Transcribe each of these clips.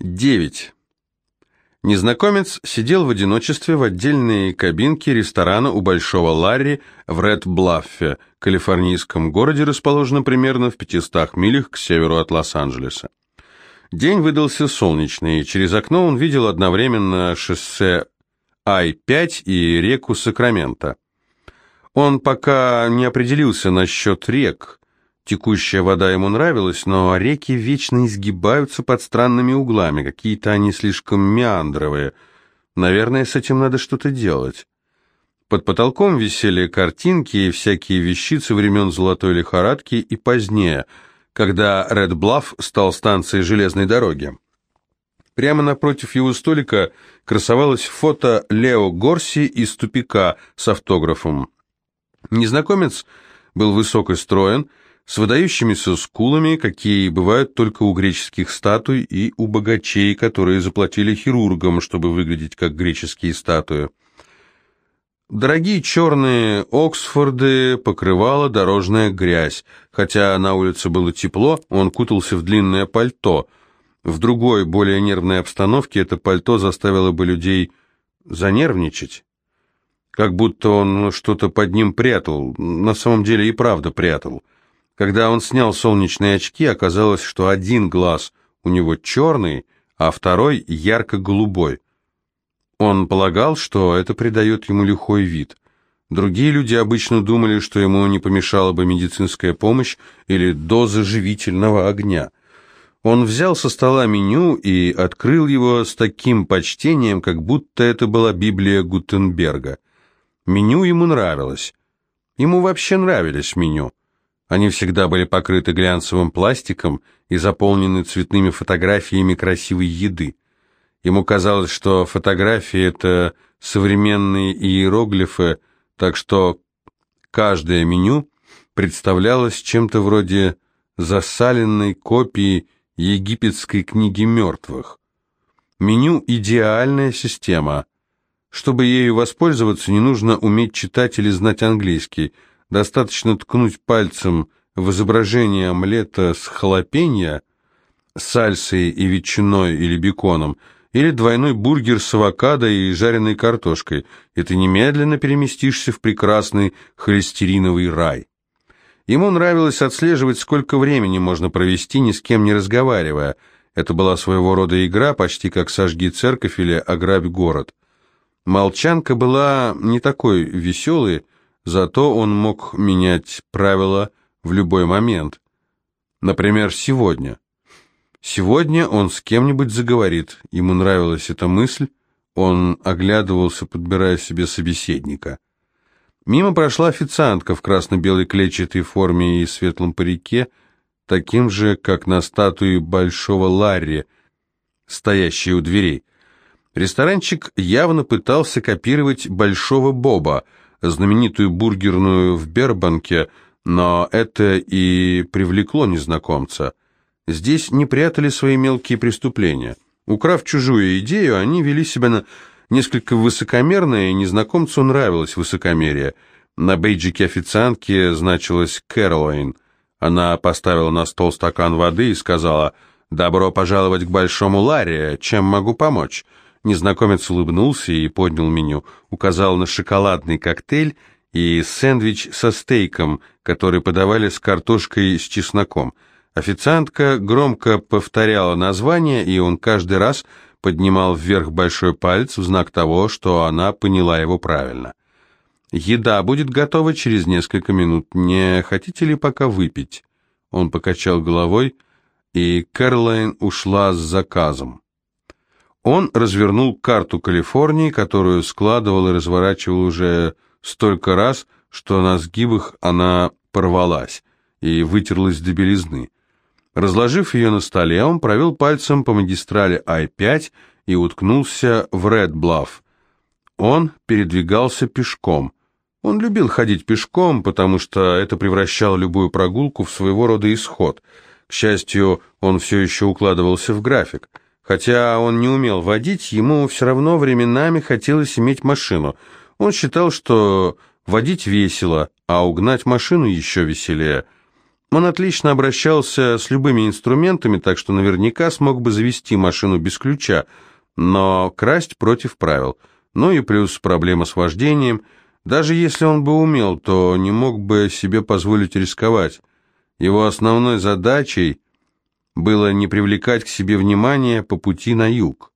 9. Незнакомец сидел в одиночестве в отдельной кабинке ресторана у Большого Ларри в Ред-Блаффе, калифорнийском городе, расположенном примерно в 500 милях к северу от Лос-Анджелеса. День выдался солнечный, и через окно он видел одновременно шоссе Ай-5 и реку Сакраменто. Он пока не определился насчет рек, Текущая вода ему нравилась, но реки вечно изгибаются под странными углами, какие-то они слишком меандровые. Наверное, с этим надо что-то делать. Под потолком висели картинки и всякие вещицы времен золотой лихорадки и позднее, когда Ред Блафф стал станцией железной дороги. Прямо напротив его столика красовалось фото Лео Горси из тупика с автографом. Незнакомец был высок и строен, с выдающимися скулами, какие бывают только у греческих статуй и у богачей, которые заплатили хирургам, чтобы выглядеть как греческие статуи. Дорогие черные Оксфорды покрывала дорожная грязь. Хотя на улице было тепло, он кутался в длинное пальто. В другой, более нервной обстановке это пальто заставило бы людей занервничать. Как будто он что-то под ним прятал, на самом деле и правда прятал. Когда он снял солнечные очки, оказалось, что один глаз у него черный, а второй ярко-голубой. Он полагал, что это придает ему лихой вид. Другие люди обычно думали, что ему не помешала бы медицинская помощь или доза живительного огня. Он взял со стола меню и открыл его с таким почтением, как будто это была Библия Гутенберга. Меню ему нравилось. Ему вообще нравились меню. Они всегда были покрыты глянцевым пластиком и заполнены цветными фотографиями красивой еды. Ему казалось, что фотографии — это современные иероглифы, так что каждое меню представлялось чем-то вроде засаленной копии египетской книги мертвых. Меню — идеальная система. Чтобы ею воспользоваться, не нужно уметь читать или знать английский — Достаточно ткнуть пальцем в изображение омлета с халапеньо, сальсой и ветчиной или беконом, или двойной бургер с авокадо и жареной картошкой, и ты немедленно переместишься в прекрасный холестериновый рай. Ему нравилось отслеживать, сколько времени можно провести, ни с кем не разговаривая. Это была своего рода игра, почти как «Сожги церковь» или «Ограбь город». Молчанка была не такой веселой, Зато он мог менять правила в любой момент. Например, сегодня. Сегодня он с кем-нибудь заговорит. Ему нравилась эта мысль. Он оглядывался, подбирая себе собеседника. Мимо прошла официантка в красно-белой клетчатой форме и светлом парике, таким же, как на статуе Большого Ларри, стоящей у дверей. Ресторанчик явно пытался копировать Большого Боба — знаменитую бургерную в Бербанке, но это и привлекло незнакомца. Здесь не прятали свои мелкие преступления. Украв чужую идею, они вели себя на несколько высокомерно, и незнакомцу нравилось высокомерие. На бейджике официантки значилось «Кэролайн». Она поставила на стол стакан воды и сказала «Добро пожаловать к Большому Ларе, чем могу помочь?» Незнакомец улыбнулся и поднял меню, указал на шоколадный коктейль и сэндвич со стейком, который подавали с картошкой с чесноком. Официантка громко повторяла название, и он каждый раз поднимал вверх большой палец в знак того, что она поняла его правильно. «Еда будет готова через несколько минут. Не хотите ли пока выпить?» Он покачал головой, и Кэролайн ушла с заказом. Он развернул карту Калифорнии, которую складывал и разворачивал уже столько раз, что на сгибах она порвалась и вытерлась до белизны. Разложив ее на столе, он провел пальцем по магистрали I-5 и уткнулся в Ред-Блафф. Он передвигался пешком. Он любил ходить пешком, потому что это превращало любую прогулку в своего рода исход. К счастью, он все еще укладывался в график – Хотя он не умел водить, ему все равно временами хотелось иметь машину. Он считал, что водить весело, а угнать машину еще веселее. Он отлично обращался с любыми инструментами, так что наверняка смог бы завести машину без ключа, но красть против правил. Ну и плюс проблема с вождением. Даже если он бы умел, то не мог бы себе позволить рисковать. Его основной задачей было не привлекать к себе внимания по пути на юг.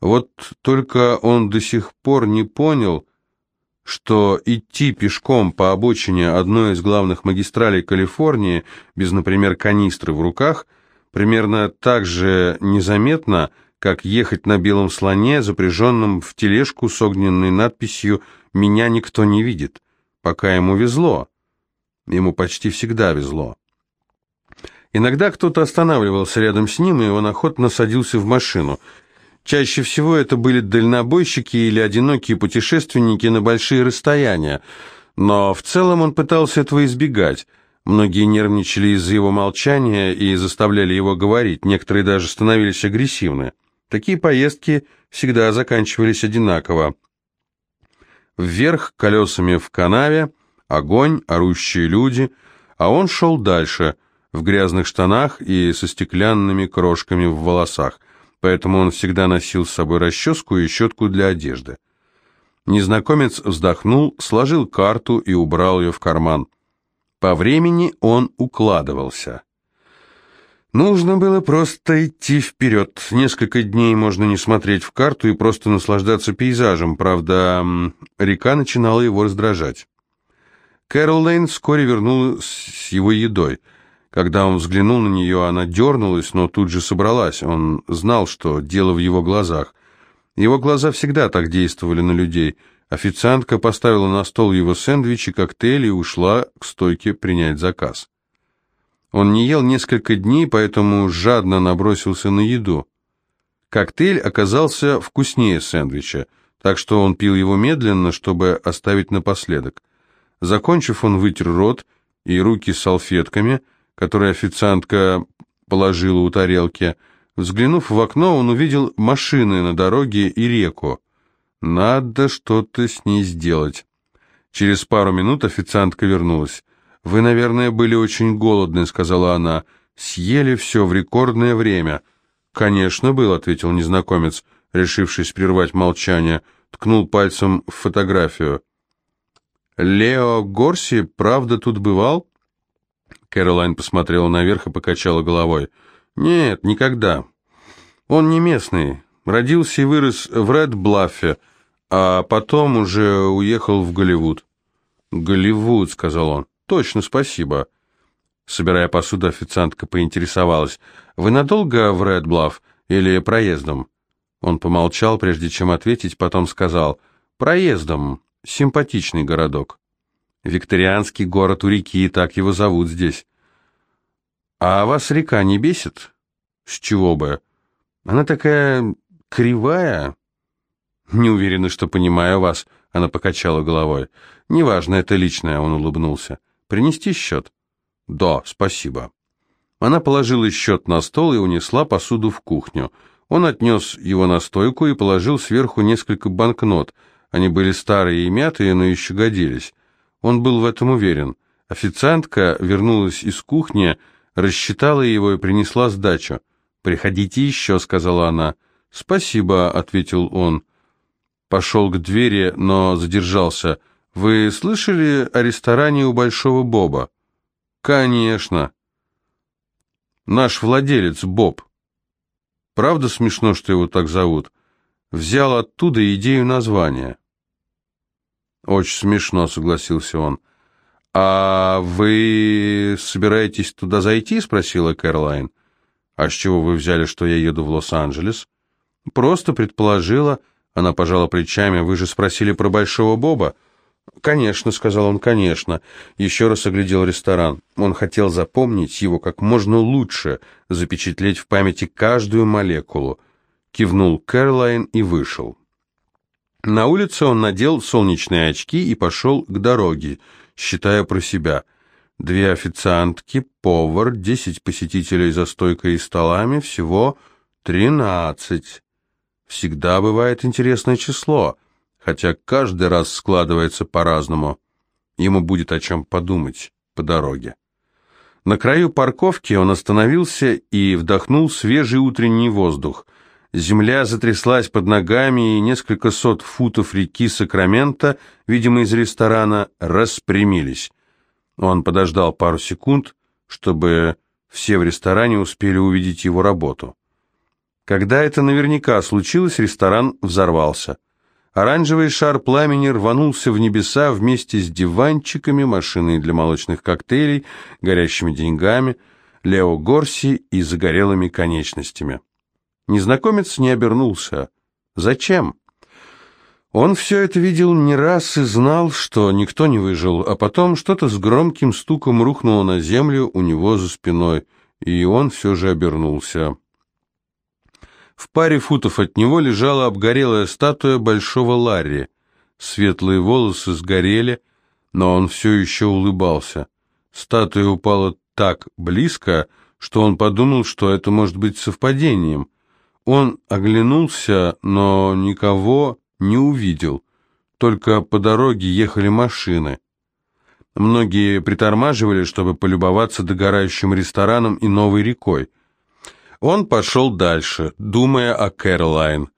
Вот только он до сих пор не понял, что идти пешком по обочине одной из главных магистралей Калифорнии, без, например, канистры в руках, примерно так же незаметно, как ехать на белом слоне, запряженном в тележку с огненной надписью «Меня никто не видит», пока ему везло. Ему почти всегда везло. Иногда кто-то останавливался рядом с ним, и он охотно садился в машину – Чаще всего это были дальнобойщики или одинокие путешественники на большие расстояния, но в целом он пытался этого избегать. Многие нервничали из-за его молчания и заставляли его говорить, некоторые даже становились агрессивны. Такие поездки всегда заканчивались одинаково. Вверх колесами в канаве, огонь, орущие люди, а он шел дальше, в грязных штанах и со стеклянными крошками в волосах поэтому он всегда носил с собой расческу и щетку для одежды. Незнакомец вздохнул, сложил карту и убрал ее в карман. По времени он укладывался. Нужно было просто идти вперед. Несколько дней можно не смотреть в карту и просто наслаждаться пейзажем, правда, река начинала его раздражать. Кэрол Лейн вскоре вернулась с его едой – когда он взглянул на нее, она дернулась, но тут же собралась. Он знал, что дело в его глазах. Его глаза всегда так действовали на людей. Официантка поставила на стол его сэндвич и коктейль и ушла к стойке принять заказ. Он не ел несколько дней, поэтому жадно набросился на еду. Коктейль оказался вкуснее сэндвича, так что он пил его медленно, чтобы оставить напоследок. Закончив, он вытер рот и руки салфетками – который официантка положила у тарелки. Взглянув в окно, он увидел машины на дороге и реку. Надо что-то с ней сделать. Через пару минут официантка вернулась. «Вы, наверное, были очень голодны», — сказала она. «Съели все в рекордное время». «Конечно, был», — ответил незнакомец, решившись прервать молчание. Ткнул пальцем в фотографию. «Лео Горси правда тут бывал?» Кэролайн посмотрела наверх и покачала головой. «Нет, никогда. Он не местный. Родился и вырос в Ред-Блаффе, а потом уже уехал в Голливуд». «Голливуд», — сказал он. «Точно, спасибо». Собирая посуду, официантка поинтересовалась. «Вы надолго в Ред-Блафф или проездом?» Он помолчал, прежде чем ответить, потом сказал. «Проездом. Симпатичный городок». Викторианский город у реки, так его зовут здесь. А вас река не бесит? С чего бы? Она такая кривая. Не уверена, что понимаю вас, она покачала головой. Неважно, это личное, он улыбнулся. Принести счет? Да, спасибо. Она положила счет на стол и унесла посуду в кухню. Он отнес его на стойку и положил сверху несколько банкнот. Они были старые и мятые, но еще годились. Он был в этом уверен. Официантка вернулась из кухни, рассчитала его и принесла сдачу. «Приходите еще», — сказала она. «Спасибо», — ответил он. Пошел к двери, но задержался. «Вы слышали о ресторане у Большого Боба?» «Конечно». «Наш владелец Боб». «Правда смешно, что его так зовут?» «Взял оттуда идею названия». «Очень смешно», — согласился он. «А вы собираетесь туда зайти?» — спросила Кэролайн. «А с чего вы взяли, что я еду в Лос-Анджелес?» «Просто предположила». Она пожала плечами. «Вы же спросили про Большого Боба?» «Конечно», — сказал он, — «конечно». Еще раз оглядел ресторан. Он хотел запомнить его как можно лучше, запечатлеть в памяти каждую молекулу. Кивнул Кэролайн и вышел. На улице он надел солнечные очки и пошел к дороге, считая про себя. Две официантки, повар, десять посетителей за стойкой и столами, всего тринадцать. Всегда бывает интересное число, хотя каждый раз складывается по-разному. Ему будет о чем подумать по дороге. На краю парковки он остановился и вдохнул свежий утренний воздух. Земля затряслась под ногами, и несколько сот футов реки Сакрамента, видимо, из ресторана, распрямились. Он подождал пару секунд, чтобы все в ресторане успели увидеть его работу. Когда это наверняка случилось, ресторан взорвался. Оранжевый шар пламени рванулся в небеса вместе с диванчиками, машиной для молочных коктейлей, горящими деньгами, Лео Горси и загорелыми конечностями. Незнакомец не обернулся. Зачем? Он все это видел не раз и знал, что никто не выжил, а потом что-то с громким стуком рухнуло на землю у него за спиной, и он все же обернулся. В паре футов от него лежала обгорелая статуя большого Ларри. Светлые волосы сгорели, но он все еще улыбался. Статуя упала так близко, что он подумал, что это может быть совпадением. Он оглянулся, но никого не увидел. Только по дороге ехали машины. Многие притормаживали, чтобы полюбоваться догорающим рестораном и новой рекой. Он пошел дальше, думая о Кэролайн.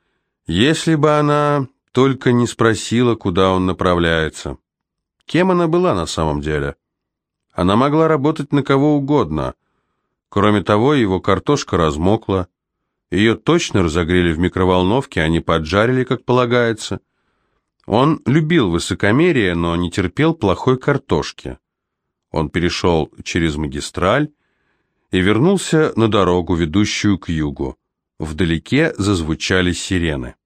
Если бы она только не спросила, куда он направляется. Кем она была на самом деле? Она могла работать на кого угодно. Кроме того, его картошка размокла. Ее точно разогрели в микроволновке, а не поджарили, как полагается. Он любил высокомерие, но не терпел плохой картошки. Он перешел через магистраль и вернулся на дорогу, ведущую к югу. Вдалеке зазвучали сирены.